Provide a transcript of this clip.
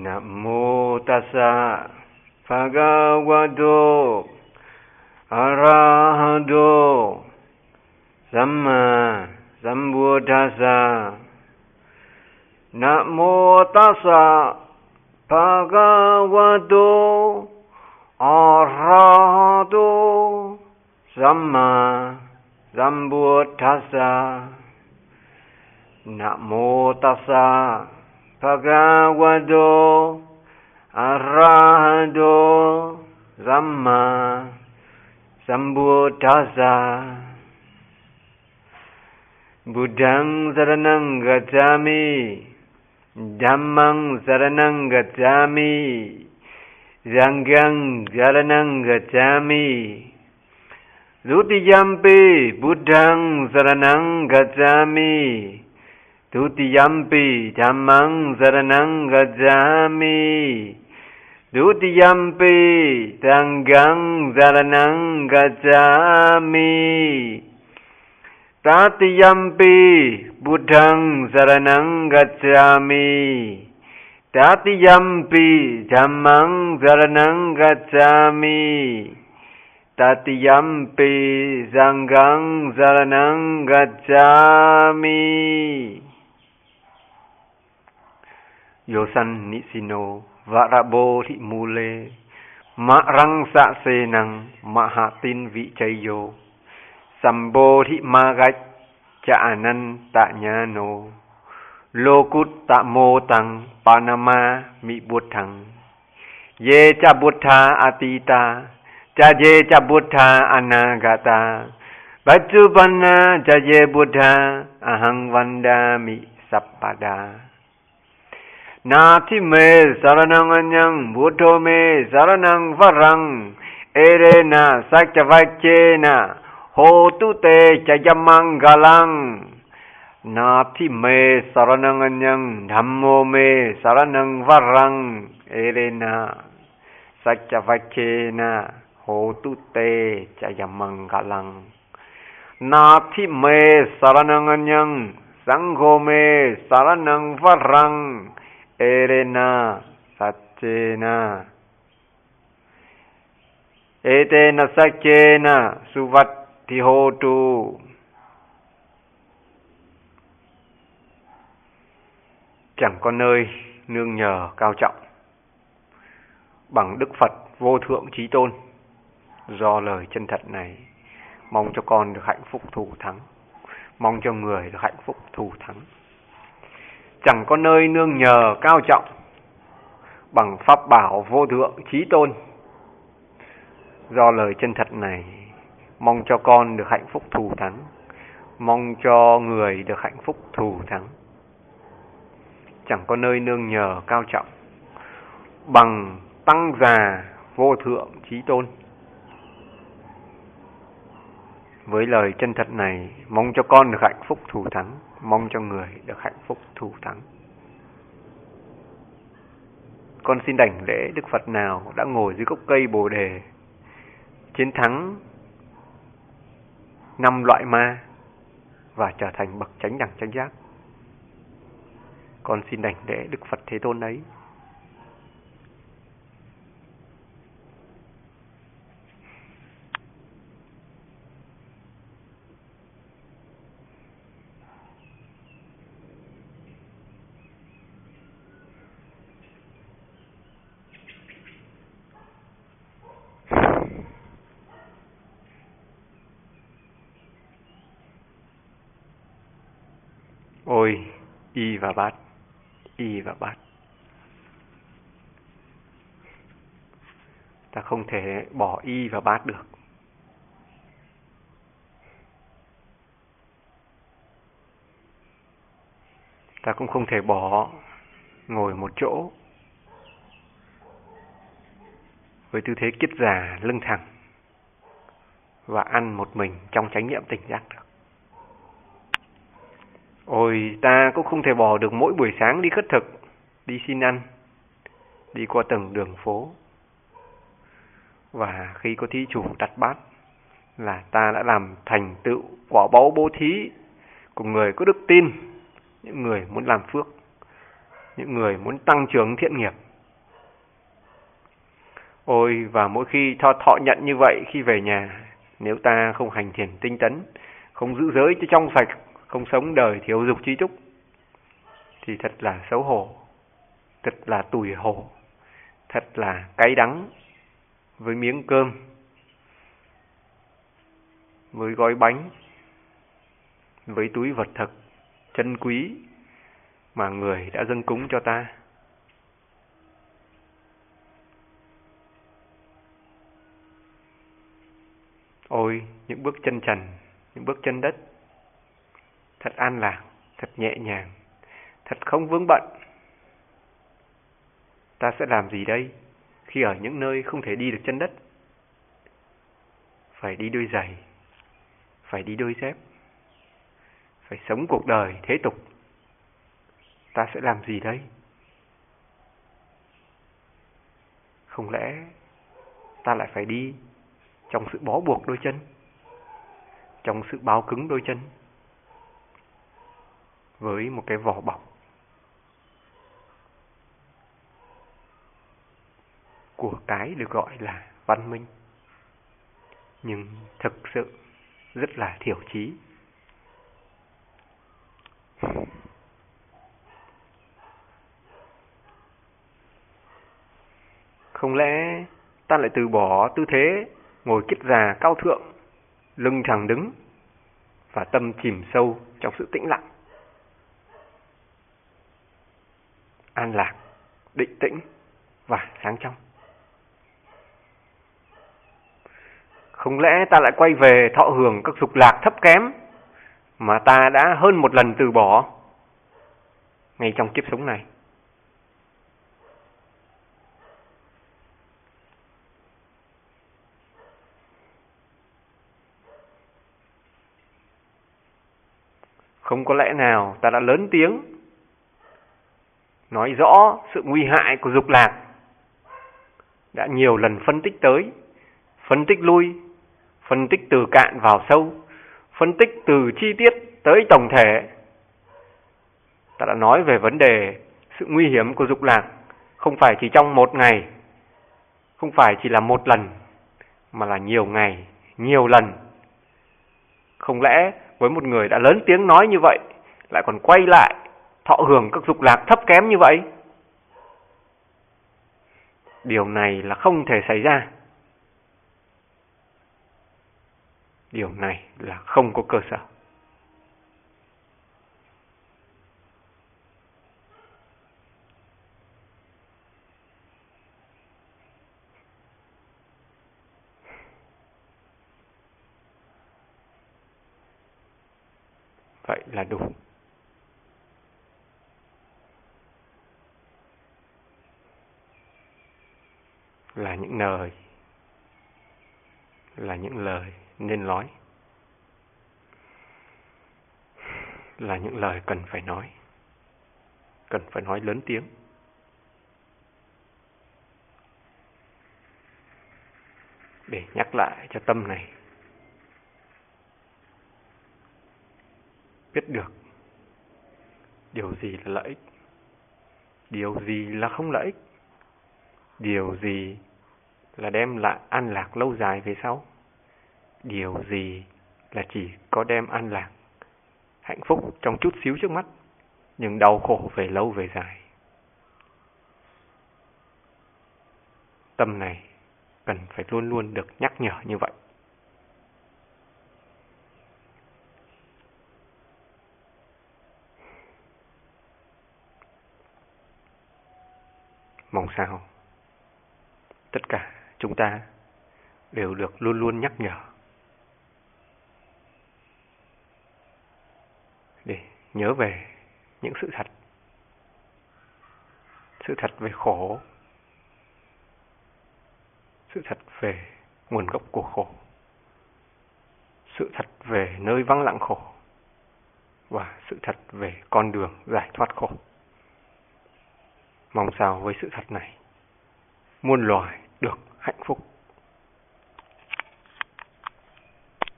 นะโมตัสสะภะคะวะโตอะระหะโตสัมมาสัมพุทธัสสะนะโมตัสสะภะคะวะโตอะระหะโตสัมมาสัมพุทธัสสะนะโมตัสสะ Nam mô tassa bhagavato arahato samma sambuddhassa Nam mô tassa bhagavato arahato samma sambuddhassa Nam mô tassa bhagavato arahato samma sambuddhassa Buddhang saranang gacchami Dhammang saranang gacchami Sanghang saranang gacchami Dutiyampi Buddhang saranang gacchami Dutiyampi Dhammang saranang gacchami Dutiyampi Sanghang saranang gacchami Tatiyampi Buddhang saranang gacchami Tatiyampi Dhammang saranang gacchami Tatiyampi Sanghang saranang gacchami Yosan nisino Varabo thị mule. Mạ răng xạ xê năng Mạ hạ tin vị chay yo. Sambo thị ma gạch cha nan tạ nhà nô Lô cút tạ mô tăng Panama mi bút thăng Ye cha buddha atita Cha ye cha buddha anagata Bajubana cha ye buddha Ahang vandami sappada Nati me saranang anyang, buddho me saranang varang. Erena sakchavachena Ho tu te chayamangalang Nati me saranang anyang, Dhammo me saranang varang. Erena sakchavachena Ho tu te chayamangalang Nati me saranang anyang, Sangho me saranang varang. Erena Satchena Etena Sakchena Suvattihotu Chẳng có nơi nương nhờ cao trọng. Bằng Đức Phật vô thượng trí tôn, Do lời chân thật này, Mong cho con được hạnh phúc thù thắng. Mong cho người được hạnh phúc thù thắng chẳng có nơi nương nhờ cao trọng bằng pháp bảo vô thượng trí tôn. Do lời chân thật này, mong cho con được hạnh phúc thù thắng, mong cho người được hạnh phúc thù thắng. Chẳng có nơi nương nhờ cao trọng bằng tăng già vô thượng trí tôn. Với lời chân thật này, mong cho con được hạnh phúc thù thắng, mong cho người được hạnh phúc thù thắng. Con xin đảnh lễ Đức Phật nào đã ngồi dưới gốc cây Bồ đề, chiến thắng năm loại ma và trở thành bậc chánh đẳng chánh giác. Con xin đảnh lễ Đức Phật Thế Tôn ấy. Ôi, y và bát, y và bát. Ta không thể bỏ y và bát được. Ta cũng không thể bỏ ngồi một chỗ với tư thế kiết già lưng thẳng và ăn một mình trong chánh niệm tỉnh giác được. Ôi ta cũng không thể bỏ được mỗi buổi sáng đi khất thực, đi xin ăn, đi qua từng đường phố. Và khi có thí chủ đặt bát là ta đã làm thành tựu quả báu bố thí của người có đức tin, những người muốn làm phước. những người muốn tăng trưởng thiện nghiệp. Ôi, và mỗi khi thọ, thọ nhận như vậy khi về nhà, nếu ta không hành thiền tinh tấn, không giữ giới cho trong sạch, không sống đời thiếu dục trí túc, thì thật là xấu hổ, thật là tủi hổ, thật là cay đắng với miếng cơm, với gói bánh, với túi vật thực chân quý mà người đã dâng cúng cho ta. Ôi, những bước chân trần, những bước chân đất, thật an lạc, thật nhẹ nhàng, thật không vướng bận. Ta sẽ làm gì đây khi ở những nơi không thể đi được chân đất? Phải đi đôi giày, phải đi đôi dép, phải sống cuộc đời thế tục. Ta sẽ làm gì đây? Không lẽ ta lại phải đi trong sự bó buộc đôi chân, trong sự bao cứng đôi chân, với một cái vỏ bọc của cái được gọi là văn minh. Nhưng thực sự rất là thiểu trí không lẽ ta lại từ bỏ tư thế ngồi kiết già cao thượng, lưng thẳng đứng và tâm chìm sâu trong sự tĩnh lặng? An lạc, định tĩnh và sáng trong Không lẽ ta lại quay về thọ hưởng các dục lạc thấp kém mà ta đã hơn một lần từ bỏ ngay trong kiếp sống này? Không có lẽ nào ta đã lớn tiếng nói rõ sự nguy hại của dục lạc đã nhiều lần phân tích tới phân tích lui phân tích từ cạn vào sâu, phân tích từ chi tiết tới tổng thể. Ta đã nói về vấn đề sự nguy hiểm của dục lạc, không phải chỉ trong một ngày, không phải chỉ là một lần, mà là nhiều ngày, nhiều lần. Không lẽ với một người đã lớn tiếng nói như vậy, lại còn quay lại thọ hưởng các dục lạc thấp kém như vậy? Điều này là không thể xảy ra. Điều này là không có cơ sở. Vậy là đủ. Là những lời, là những lời nên nói, là những lời cần phải nói, cần phải nói lớn tiếng. Để nhắc lại cho tâm này, biết được điều gì là lợi ích, điều gì là không lợi ích, điều gì là đem lại an lạc lâu dài về sau điều gì là chỉ có đem an lạc, hạnh phúc trong chút xíu trước mắt, nhưng đau khổ về lâu về dài. Tâm này cần phải luôn luôn được nhắc nhở như vậy. Mong sao tất cả chúng ta đều được luôn luôn nhắc nhở. Để nhớ về những sự thật. Sự thật về khổ. Sự thật về nguồn gốc của khổ. Sự thật về nơi vắng lặng khổ. Và sự thật về con đường giải thoát khổ. Mong sao với sự thật này, muôn loài được hạnh phúc.